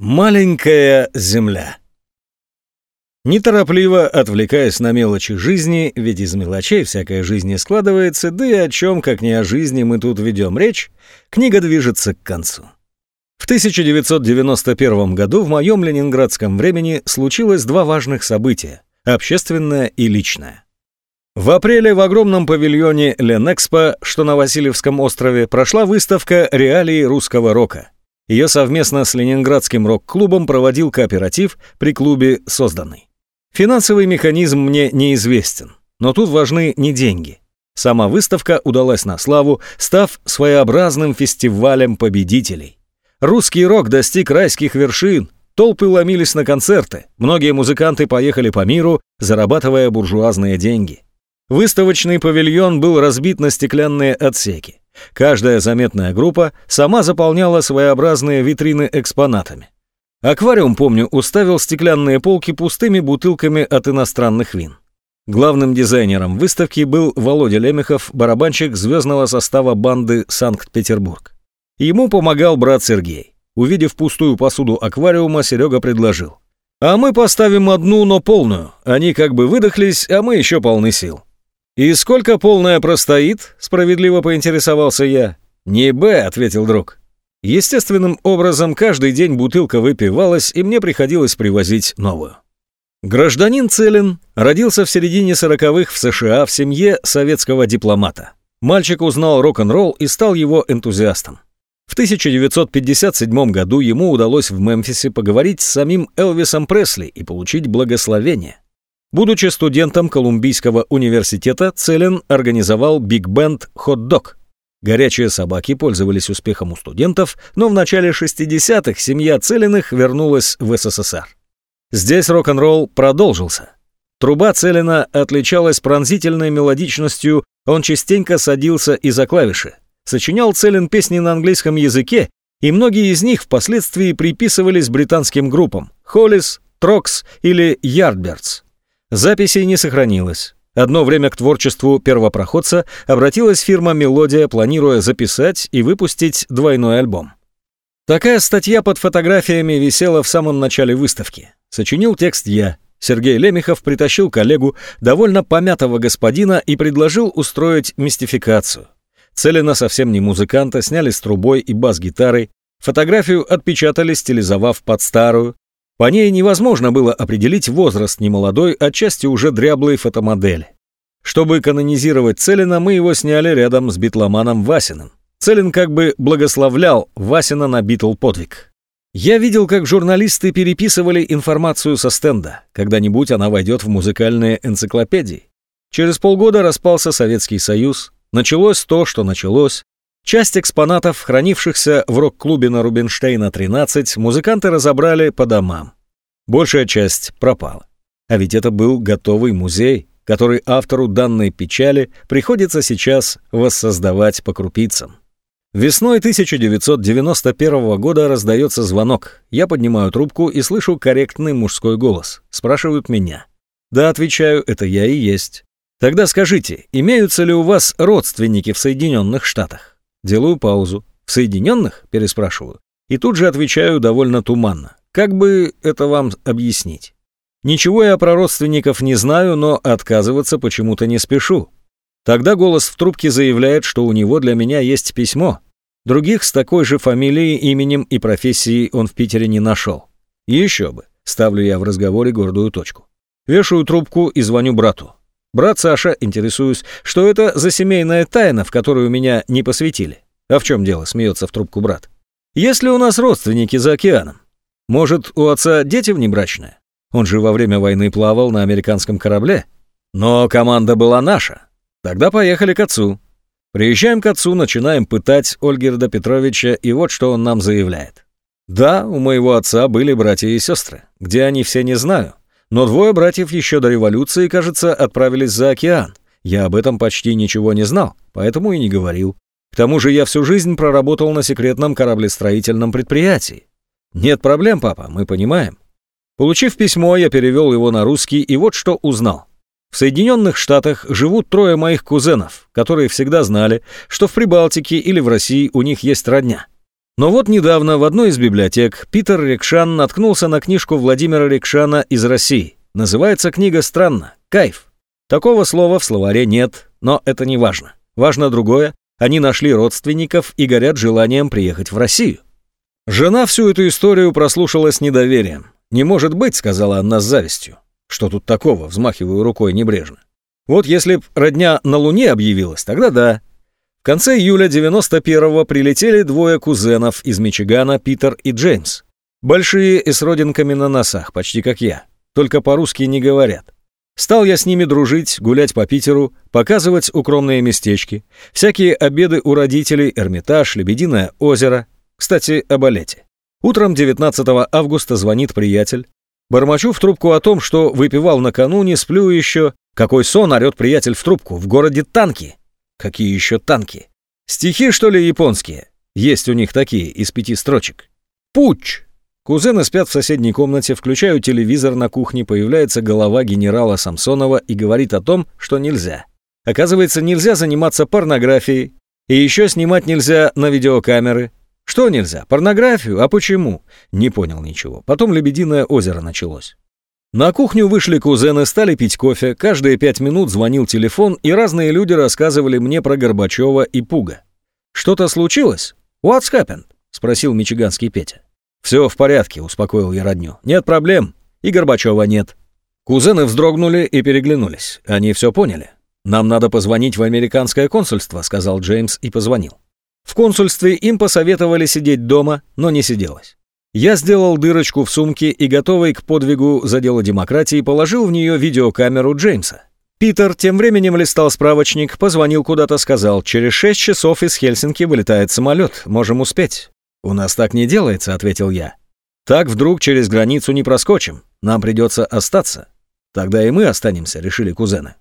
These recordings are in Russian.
Маленькая земля. Неторопливо, отвлекаясь на мелочи жизни, ведь из мелочей всякая жизнь не складывается, да и о чем, как не о жизни, мы тут ведем речь, книга движется к концу. В 1991 году в моем ленинградском времени случилось два важных события – общественное и личное. В апреле в огромном павильоне Ленэкспо, что на Васильевском острове, прошла выставка реалии русского рока – ее совместно с Ленинградским рок-клубом проводил кооператив при клубе «Созданный». Финансовый механизм мне неизвестен, но тут важны не деньги. Сама выставка удалась на славу, став своеобразным фестивалем победителей. Русский рок достиг райских вершин, толпы ломились на концерты, многие музыканты поехали по миру, зарабатывая буржуазные деньги. Выставочный павильон был разбит на стеклянные отсеки. Каждая заметная группа сама заполняла своеобразные витрины экспонатами. Аквариум, помню, уставил стеклянные полки пустыми бутылками от иностранных вин. Главным дизайнером выставки был Володя Лемехов, барабанщик звездного состава банды «Санкт-Петербург». Ему помогал брат Сергей. Увидев пустую посуду аквариума, Серега предложил. «А мы поставим одну, но полную. Они как бы выдохлись, а мы еще полны сил». «И сколько полная простоит?» — справедливо поинтересовался я. «Не Б», — ответил друг. Естественным образом каждый день бутылка выпивалась, и мне приходилось привозить новую. Гражданин Целин родился в середине сороковых в США в семье советского дипломата. Мальчик узнал рок-н-ролл и стал его энтузиастом. В 1957 году ему удалось в Мемфисе поговорить с самим Элвисом Пресли и получить благословение. Будучи студентом Колумбийского университета, Целен организовал биг-бенд «Хот-дог». Горячие собаки пользовались успехом у студентов, но в начале 60-х семья Целиных вернулась в СССР. Здесь рок-н-ролл продолжился. Труба Целина отличалась пронзительной мелодичностью, он частенько садился и за клавиши. Сочинял Целин песни на английском языке, и многие из них впоследствии приписывались британским группам «Холлис», «Трокс» или «Ярдбердс». Записей не сохранилось. Одно время к творчеству первопроходца обратилась фирма «Мелодия», планируя записать и выпустить двойной альбом. Такая статья под фотографиями висела в самом начале выставки. Сочинил текст я. Сергей Лемехов притащил коллегу, довольно помятого господина, и предложил устроить мистификацию. Целено совсем не музыканта, сняли с трубой и бас-гитарой, фотографию отпечатали, стилизовав под старую, по ней невозможно было определить возраст немолодой, отчасти уже дряблой фотомодели. Чтобы канонизировать Целина, мы его сняли рядом с битломаном Васиным. Целин как бы благословлял Васина на битл-подвиг. Я видел, как журналисты переписывали информацию со стенда. Когда-нибудь она войдет в музыкальные энциклопедии. Через полгода распался Советский Союз. Началось то, что началось. Часть экспонатов, хранившихся в рок-клубе на Рубинштейна 13, музыканты разобрали по домам. Большая часть пропала. А ведь это был готовый музей, который автору данной печали приходится сейчас воссоздавать по крупицам. Весной 1991 года раздается звонок. Я поднимаю трубку и слышу корректный мужской голос. Спрашивают меня. Да, отвечаю, это я и есть. Тогда скажите, имеются ли у вас родственники в Соединенных Штатах? Делаю паузу. «В Соединенных?» – переспрашиваю. И тут же отвечаю довольно туманно. Как бы это вам объяснить? Ничего я про родственников не знаю, но отказываться почему-то не спешу. Тогда голос в трубке заявляет, что у него для меня есть письмо. Других с такой же фамилией, именем и профессией он в Питере не нашел. Еще бы. Ставлю я в разговоре гордую точку. Вешаю трубку и звоню брату. Брат Саша, интересуюсь, что это за семейная тайна, в которую меня не посвятили? А в чем дело, смеется в трубку брат. Есть ли у нас родственники за океаном? Может, у отца дети внебрачные? Он же во время войны плавал на американском корабле. Но команда была наша. Тогда поехали к отцу. Приезжаем к отцу, начинаем пытать Ольгерда Петровича, и вот что он нам заявляет. Да, у моего отца были братья и сестры. Где они все, не знаю. Но двое братьев еще до революции, кажется, отправились за океан. Я об этом почти ничего не знал, поэтому и не говорил. К тому же я всю жизнь проработал на секретном кораблестроительном предприятии. Нет проблем, папа, мы понимаем. Получив письмо, я перевел его на русский и вот что узнал. В Соединенных Штатах живут трое моих кузенов, которые всегда знали, что в Прибалтике или в России у них есть родня. Но вот недавно в одной из библиотек Питер Рекшан наткнулся на книжку Владимира Рекшана из России. Называется книга странно «Кайф». Такого слова в словаре нет, но это не важно. Важно другое. Они нашли родственников и горят желанием приехать в Россию. Жена всю эту историю прослушала с недоверием. «Не может быть», — сказала она с завистью. «Что тут такого?» — взмахиваю рукой небрежно. «Вот если б родня на Луне объявилась, тогда да». В конце июля 91-го прилетели двое кузенов из Мичигана, Питер и Джеймс. Большие и с родинками на носах, почти как я. Только по-русски не говорят. Стал я с ними дружить, гулять по Питеру, показывать укромные местечки, всякие обеды у родителей, Эрмитаж, Лебединое озеро. Кстати, о балете. Утром 19 августа звонит приятель. Бормочу в трубку о том, что выпивал накануне, сплю еще. Какой сон, орет приятель в трубку. В городе танки. Какие еще танки? Стихи, что ли, японские? Есть у них такие, из пяти строчек. Пуч! Кузены спят в соседней комнате, включаю телевизор на кухне, появляется голова генерала Самсонова и говорит о том, что нельзя. Оказывается, нельзя заниматься порнографией. И еще снимать нельзя на видеокамеры. Что нельзя? Порнографию? А почему? Не понял ничего. Потом «Лебединое озеро» началось. На кухню вышли кузены, стали пить кофе. Каждые пять минут звонил телефон, и разные люди рассказывали мне про Горбачева и Пуга. «Что-то случилось? What's happened?» — спросил мичиганский Петя. «Все в порядке», — успокоил я родню. «Нет проблем. И Горбачева нет». Кузены вздрогнули и переглянулись. Они все поняли. «Нам надо позвонить в американское консульство», — сказал Джеймс и позвонил. В консульстве им посоветовали сидеть дома, но не сиделось. Я сделал дырочку в сумке и, готовый к подвигу за дело демократии, положил в нее видеокамеру Джеймса. Питер тем временем листал справочник, позвонил куда-то, сказал, через шесть часов из Хельсинки вылетает самолет, можем успеть. «У нас так не делается», — ответил я. «Так вдруг через границу не проскочим. Нам придется остаться». «Тогда и мы останемся», — решили кузены.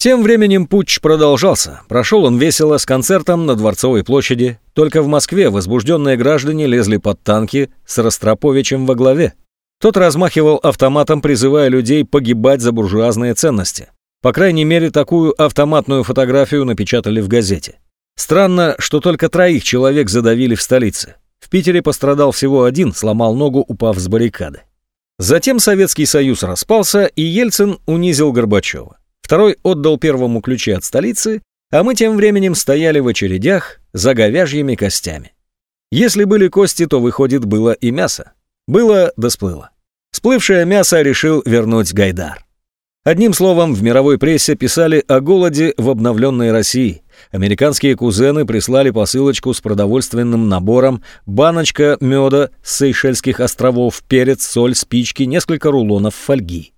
Тем временем путч продолжался. Прошел он весело с концертом на Дворцовой площади. Только в Москве возбужденные граждане лезли под танки с Ростроповичем во главе. Тот размахивал автоматом, призывая людей погибать за буржуазные ценности. По крайней мере, такую автоматную фотографию напечатали в газете. Странно, что только троих человек задавили в столице. В Питере пострадал всего один, сломал ногу, упав с баррикады. Затем Советский Союз распался, и Ельцин унизил Горбачева. Второй отдал первому ключи от столицы, а мы тем временем стояли в очередях за говяжьими костями. Если были кости, то, выходит, было и мясо. Было да сплыло. Сплывшее мясо решил вернуть Гайдар. Одним словом, в мировой прессе писали о голоде в обновленной России – Американские кузены прислали посылочку с продовольственным набором, баночка меда с Сейшельских островов, перец, соль, спички, несколько рулонов фольги.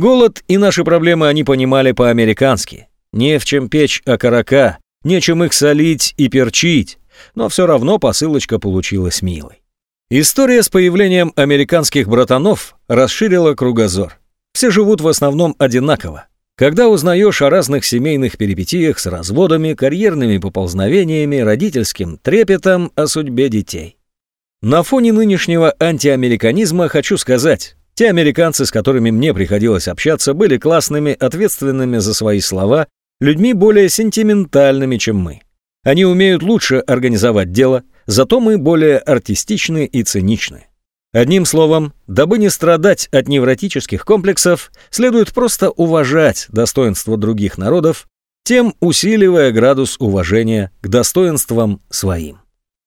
Голод и наши проблемы они понимали по-американски. Не в чем печь окорока, нечем их солить и перчить, но все равно посылочка получилась милой. История с появлением американских братанов расширила кругозор. Все живут в основном одинаково. Когда узнаешь о разных семейных перипетиях с разводами, карьерными поползновениями, родительским трепетом о судьбе детей. На фоне нынешнего антиамериканизма хочу сказать, те американцы, с которыми мне приходилось общаться, были классными, ответственными за свои слова, людьми более сентиментальными, чем мы. Они умеют лучше организовать дело, зато мы более артистичны и циничны. Одним словом, дабы не страдать от невротических комплексов, следует просто уважать достоинство других народов, тем усиливая градус уважения к достоинствам своим.